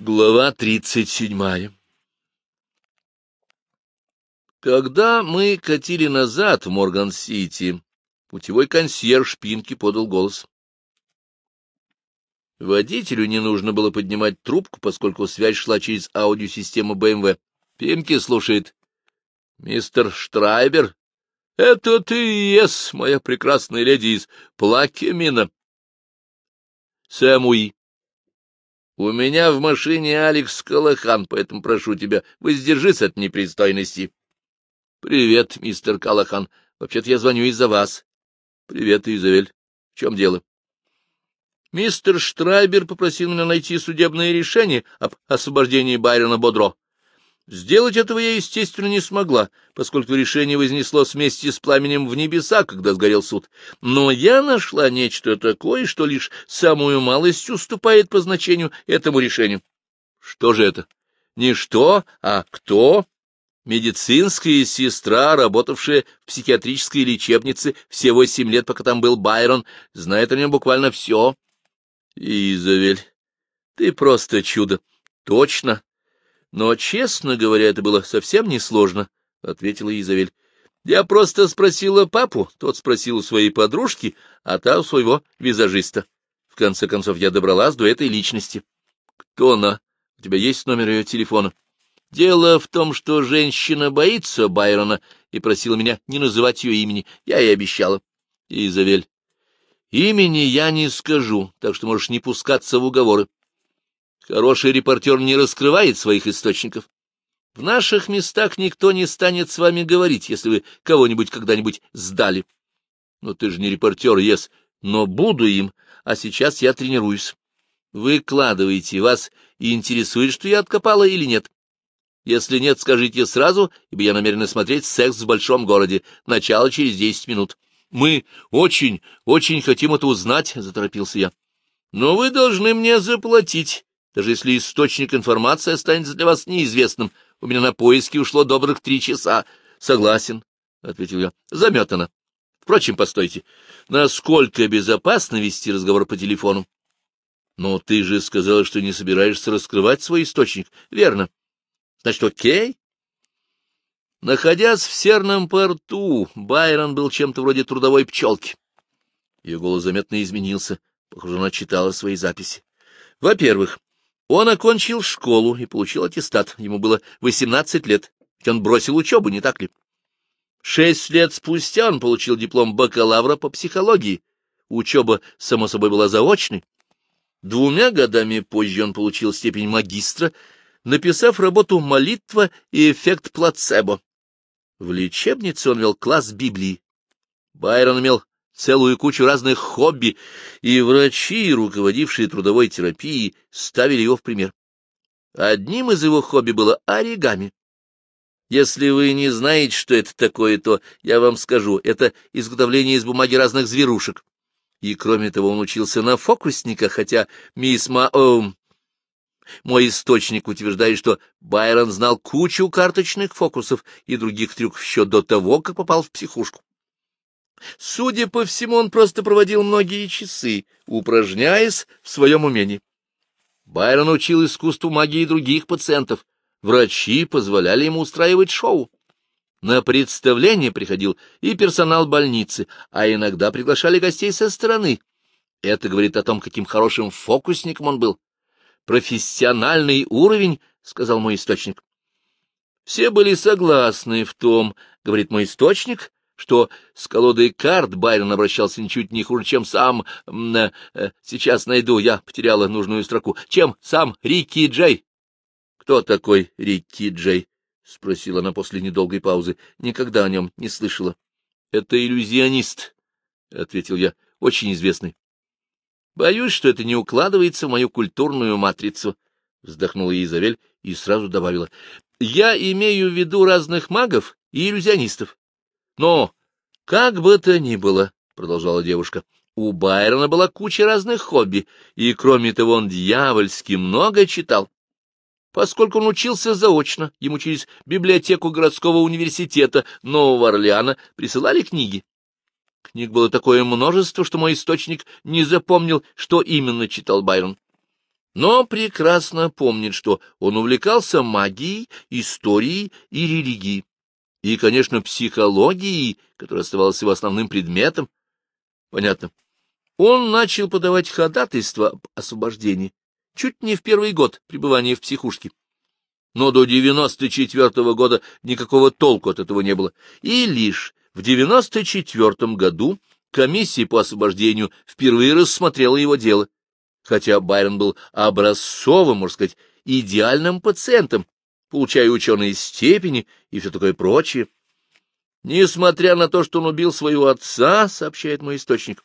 Глава тридцать седьмая Когда мы катили назад в Морган-Сити, путевой консьерж Пинки подал голос. Водителю не нужно было поднимать трубку, поскольку связь шла через аудиосистему БМВ. Пинки слушает. — Мистер Штрайбер? — Это ты и ес, моя прекрасная леди из Плакемина. — Сэмуи. У меня в машине Алекс Калахан, поэтому прошу тебя, воздержись от непристойности. — Привет, мистер Калахан. Вообще-то я звоню из-за вас. — Привет, Изавель. В чем дело? — Мистер Штрайбер попросил меня найти судебное решение об освобождении Байрона Бодро. Сделать этого я, естественно, не смогла, поскольку решение вознесло вместе с пламенем в небеса, когда сгорел суд. Но я нашла нечто такое, что лишь самую малость уступает по значению этому решению. Что же это? Не что, а кто? Медицинская сестра, работавшая в психиатрической лечебнице все восемь лет, пока там был Байрон, знает о нем буквально все. Изавель, ты просто чудо. Точно, но, честно говоря, это было совсем несложно, — ответила Изавель. Я просто спросила папу, тот спросил у своей подружки, а та у своего визажиста. В конце концов, я добралась до этой личности. Кто она? У тебя есть номер ее телефона? Дело в том, что женщина боится Байрона и просила меня не называть ее имени. Я ей обещала. Изавель. Имени я не скажу, так что можешь не пускаться в уговоры. Хороший репортер не раскрывает своих источников. В наших местах никто не станет с вами говорить, если вы кого-нибудь когда-нибудь сдали. Но ты же не репортер, Ес, но буду им, а сейчас я тренируюсь. Выкладывайте, вас и интересует, что я откопала или нет. Если нет, скажите сразу, ибо я намерена смотреть «Секс в большом городе». Начало через десять минут. Мы очень, очень хотим это узнать, — заторопился я. Но вы должны мне заплатить даже если источник информации останется для вас неизвестным. У меня на поиски ушло добрых три часа. — Согласен, — ответил я. — Заметано. Впрочем, постойте, насколько безопасно вести разговор по телефону? — Но ты же сказала, что не собираешься раскрывать свой источник. — Верно. — Значит, окей? Находясь в серном порту, Байрон был чем-то вроде трудовой пчелки. Ее голос заметно изменился. Похоже, она читала свои записи. Во-первых, он окончил школу и получил аттестат. Ему было восемнадцать лет. Ведь он бросил учебу, не так ли? Шесть лет спустя он получил диплом бакалавра по психологии. Учеба, само собой, была заочной. Двумя годами позже он получил степень магистра, написав работу «Молитва и эффект плацебо». В лечебнице он вел класс Библии. Байрон имел целую кучу разных хобби, и врачи, руководившие трудовой терапией, ставили его в пример. Одним из его хобби было оригами. Если вы не знаете, что это такое, то я вам скажу, это изготовление из бумаги разных зверушек. И, кроме того, он учился на фокусника, хотя мисс Ма... О, мой источник утверждает, что Байрон знал кучу карточных фокусов и других трюков еще до того, как попал в психушку. Судя по всему, он просто проводил многие часы, упражняясь в своем умении. Байрон учил искусству магии других пациентов. Врачи позволяли ему устраивать шоу. На представление приходил и персонал больницы, а иногда приглашали гостей со стороны. Это говорит о том, каким хорошим фокусником он был. «Профессиональный уровень», — сказал мой источник. Все были согласны в том, — говорит мой источник, что с колодой карт Байрон обращался ничуть не хуже, чем сам... Э, сейчас найду, я потеряла нужную строку. Чем сам Рикки Джей? — Кто такой Рикки Джей? — спросила она после недолгой паузы. Никогда о нем не слышала. — Это иллюзионист, — ответил я, — очень известный. — Боюсь, что это не укладывается в мою культурную матрицу, — вздохнула Изавель и сразу добавила. — Я имею в виду разных магов и иллюзионистов. Но, как бы то ни было, — продолжала девушка, — у Байрона была куча разных хобби, и, кроме того, он дьявольски много читал. Поскольку он учился заочно, ему через библиотеку городского университета Нового Орлеана присылали книги. Книг было такое множество, что мой источник не запомнил, что именно читал Байрон. но прекрасно помнит, что он увлекался магией, историей и религией, и, конечно, психологией, которая оставалась его основным предметом. Понятно. Он начал подавать ходатайство об освобождении чуть не в первый год пребывания в психушке. Но до девяносто четвертого года никакого толку от этого не было, и лишь в девяносто четвертом году комиссия по освобождению впервые рассмотрела его дело, хотя Байрон был образцовым, можно сказать, идеальным пациентом, получая ученые степени и все такое прочее. Несмотря на то, что он убил своего отца, сообщает мой источник,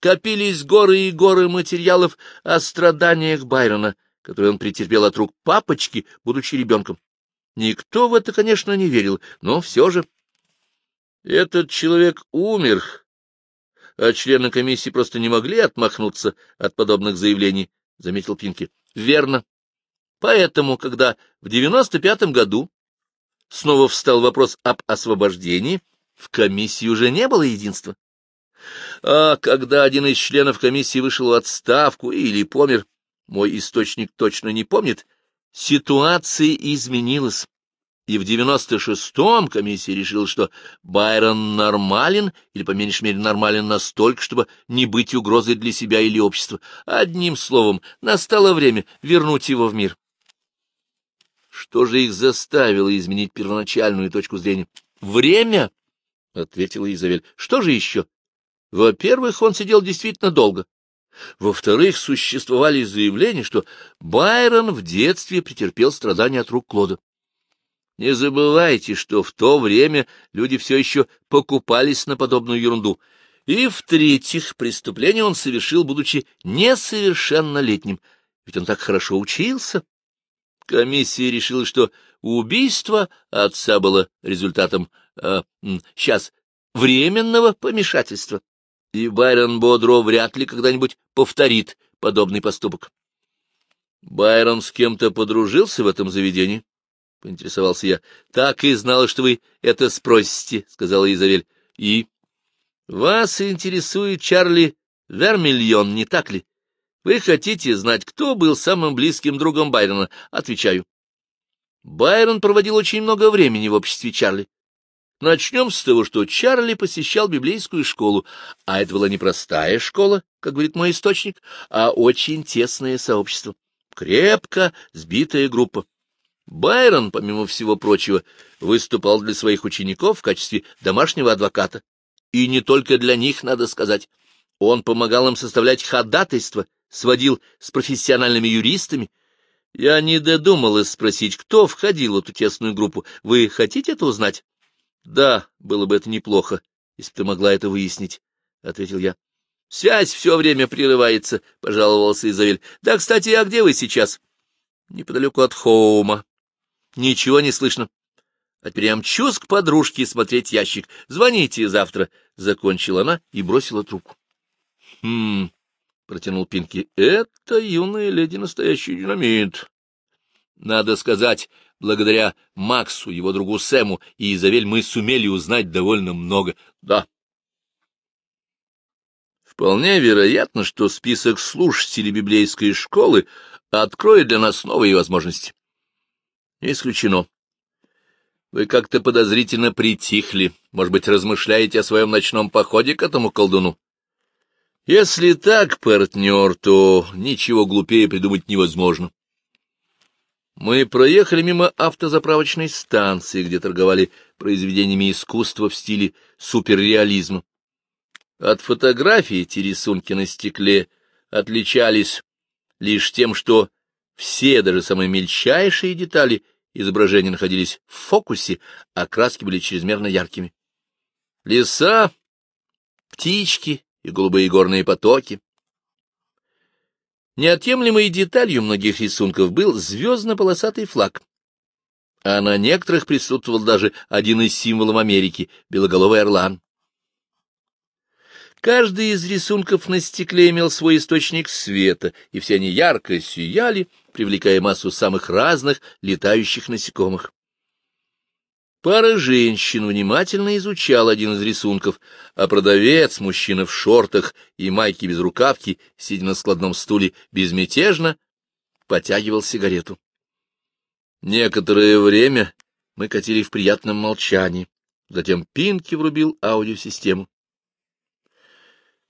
копились горы и горы материалов о страданиях Байрона, которые он претерпел от рук папочки, будучи ребенком. Никто в это, конечно, не верил, но все же... Этот человек умер, а члены комиссии просто не могли отмахнуться от подобных заявлений, — заметил Пинки. — Верно. Поэтому, когда в девяносто пятом году снова встал вопрос об освобождении, в комиссии уже не было единства. А когда один из членов комиссии вышел в отставку или помер, мой источник точно не помнит, ситуация изменилась и в девяносто шестом комиссия решила, что Байрон нормален, или, по меньшей мере, нормален настолько, чтобы не быть угрозой для себя или общества. Одним словом, настало время вернуть его в мир. Что же их заставило изменить первоначальную точку зрения? «Время!» — ответила Изавель. «Что же еще? Во-первых, он сидел действительно долго. Во-вторых, существовали заявления, что Байрон в детстве претерпел страдания от рук Клода. Не забывайте, что в то время люди все еще покупались на подобную ерунду. И, в-третьих, преступление он совершил, будучи несовершеннолетним, ведь он так хорошо учился. Комиссия решила, что убийство отца было результатом, э, сейчас, временного помешательства, и Байрон Бодро вряд ли когда-нибудь повторит подобный поступок. Байрон с кем-то подружился в этом заведении? — поинтересовался я. — Так и знала, что вы это спросите, — сказала Изавель. — И? — Вас интересует Чарли Вермильон, не так ли? Вы хотите знать, кто был самым близким другом Байрона? Отвечаю. Байрон проводил очень много времени в обществе Чарли. Начнем с того, что Чарли посещал библейскую школу, а это была не простая школа, как говорит мой источник, а очень тесное сообщество. Крепко сбитая группа. Байрон, помимо всего прочего, выступал для своих учеников в качестве домашнего адвоката. И не только для них, надо сказать. Он помогал им составлять ходатайства, сводил с профессиональными юристами. Я не додумалась спросить, кто входил в эту тесную группу. Вы хотите это узнать? — Да, было бы это неплохо, если бы ты могла это выяснить, — ответил я. — Связь все время прерывается, — пожаловался Изавель. — Да, кстати, а где вы сейчас? — Неподалеку от Хоума, Ничего не слышно. А теперь я мчусь к подружке смотреть ящик. Звоните завтра. Закончила она и бросила трубку. — Хм, — протянул Пинки, — это юная леди настоящий динамит. Надо сказать, благодаря Максу, его другу Сэму и Изавель мы сумели узнать довольно много. Да. Вполне вероятно, что список слушателей библейской школы откроет для нас новые возможности. Исключено. Вы как-то подозрительно притихли. Может быть, размышляете о своем ночном походе к этому колдуну? Если так, партнер, то ничего глупее придумать невозможно. Мы проехали мимо автозаправочной станции, где торговали произведениями искусства в стиле суперреализма. От фотографий эти рисунки на стекле отличались лишь тем, что все, даже самые мельчайшие детали, изображения находились в фокусе, а краски были чрезмерно яркими. Леса, птички и голубые горные потоки. Неотъемлемой деталью многих рисунков был звездно-полосатый флаг, а на некоторых присутствовал даже один из символов Америки — белоголовый орлан. Каждый из рисунков на стекле имел свой источник света, и все они ярко сияли, привлекая массу самых разных летающих насекомых. Пара женщин внимательно изучал один из рисунков, а продавец, мужчина в шортах и майке без рукавки, сидя на складном стуле, безмятежно потягивал сигарету. Некоторое время мы катили в приятном молчании. Затем Пинки врубил аудиосистему.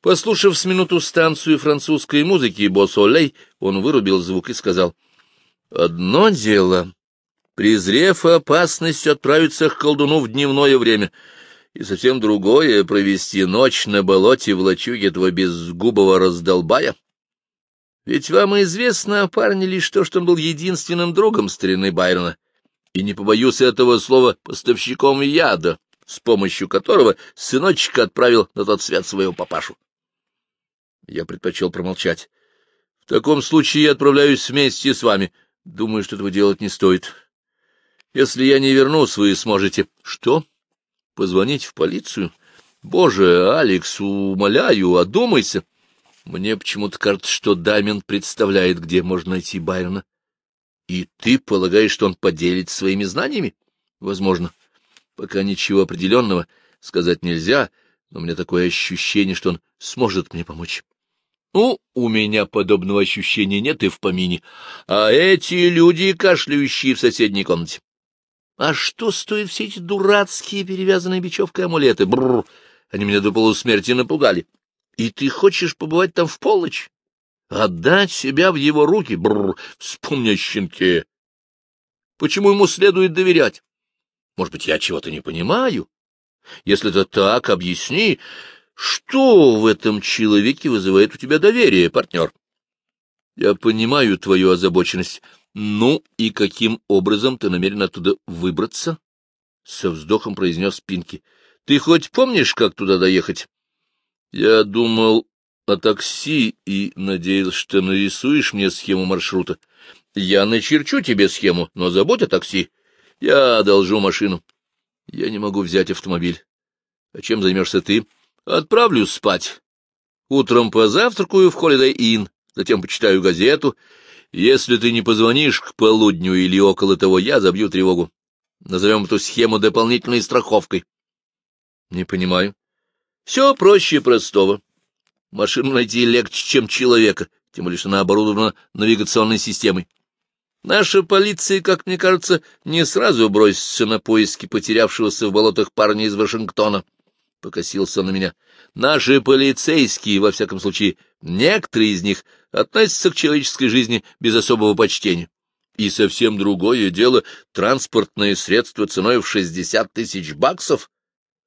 Послушав с минуту станцию французской музыки «Босолей», он вырубил звук и сказал, «Одно дело, презрев опасность, отправиться к колдуну в дневное время, и совсем другое — провести ночь на болоте в лачуге этого безгубого раздолбая. Ведь вам известно о парне лишь то, что он был единственным другом старины Байрона, и, не побоюсь этого слова, поставщиком яда, с помощью которого сыночек отправил на тот свет своего папашу. Я предпочел промолчать. В таком случае я отправляюсь вместе с вами. Думаю, что этого делать не стоит. Если я не вернусь, вы сможете... Что? Позвонить в полицию? Боже, Алекс, умоляю, одумайся. Мне почему-то кажется, что Дамин представляет, где можно найти Байрона. И ты полагаешь, что он поделится своими знаниями? Возможно. Пока ничего определенного сказать нельзя, но у меня такое ощущение, что он сможет мне помочь. Ну, у меня подобного ощущения нет и в помине. А эти люди, кашляющие в соседней комнате. А что стоят все эти дурацкие перевязанные бечевкой амулеты? Бррр, они меня до полусмерти напугали. И ты хочешь побывать там в полночь? Отдать себя в его руки? Бррр, вспомни о щенке. Почему ему следует доверять? Может быть, я чего-то не понимаю? Если это так, объясни, что в этом человеке вызывает у тебя доверие, партнер? Я понимаю твою озабоченность. Ну и каким образом ты намерен оттуда выбраться? Со вздохом произнес Пинки. Ты хоть помнишь, как туда доехать? Я думал о такси и надеялся, что нарисуешь мне схему маршрута. Я начерчу тебе схему, но забудь о такси. Я одолжу машину. Я не могу взять автомобиль. А чем займешься ты? — Отправлюсь спать. Утром позавтракаю в Inn, затем почитаю газету. Если ты не позвонишь к полудню или около того, я забью тревогу. Назовем эту схему дополнительной страховкой. Не понимаю. Все проще простого. Машину найти легче, чем человека, тем более что она оборудована навигационной системой. Наша полиция, как мне кажется, не сразу бросится на поиски потерявшегося в болотах парня из Вашингтона покосился на меня. Наши полицейские, во всяком случае, некоторые из них относятся к человеческой жизни без особого почтения. И совсем другое дело — транспортное средство ценой в шестьдесят тысяч баксов.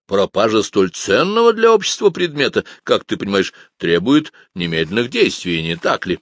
Пропажа столь ценного для общества предмета, как ты понимаешь, требует немедленных действий, не так ли?